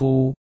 Fu.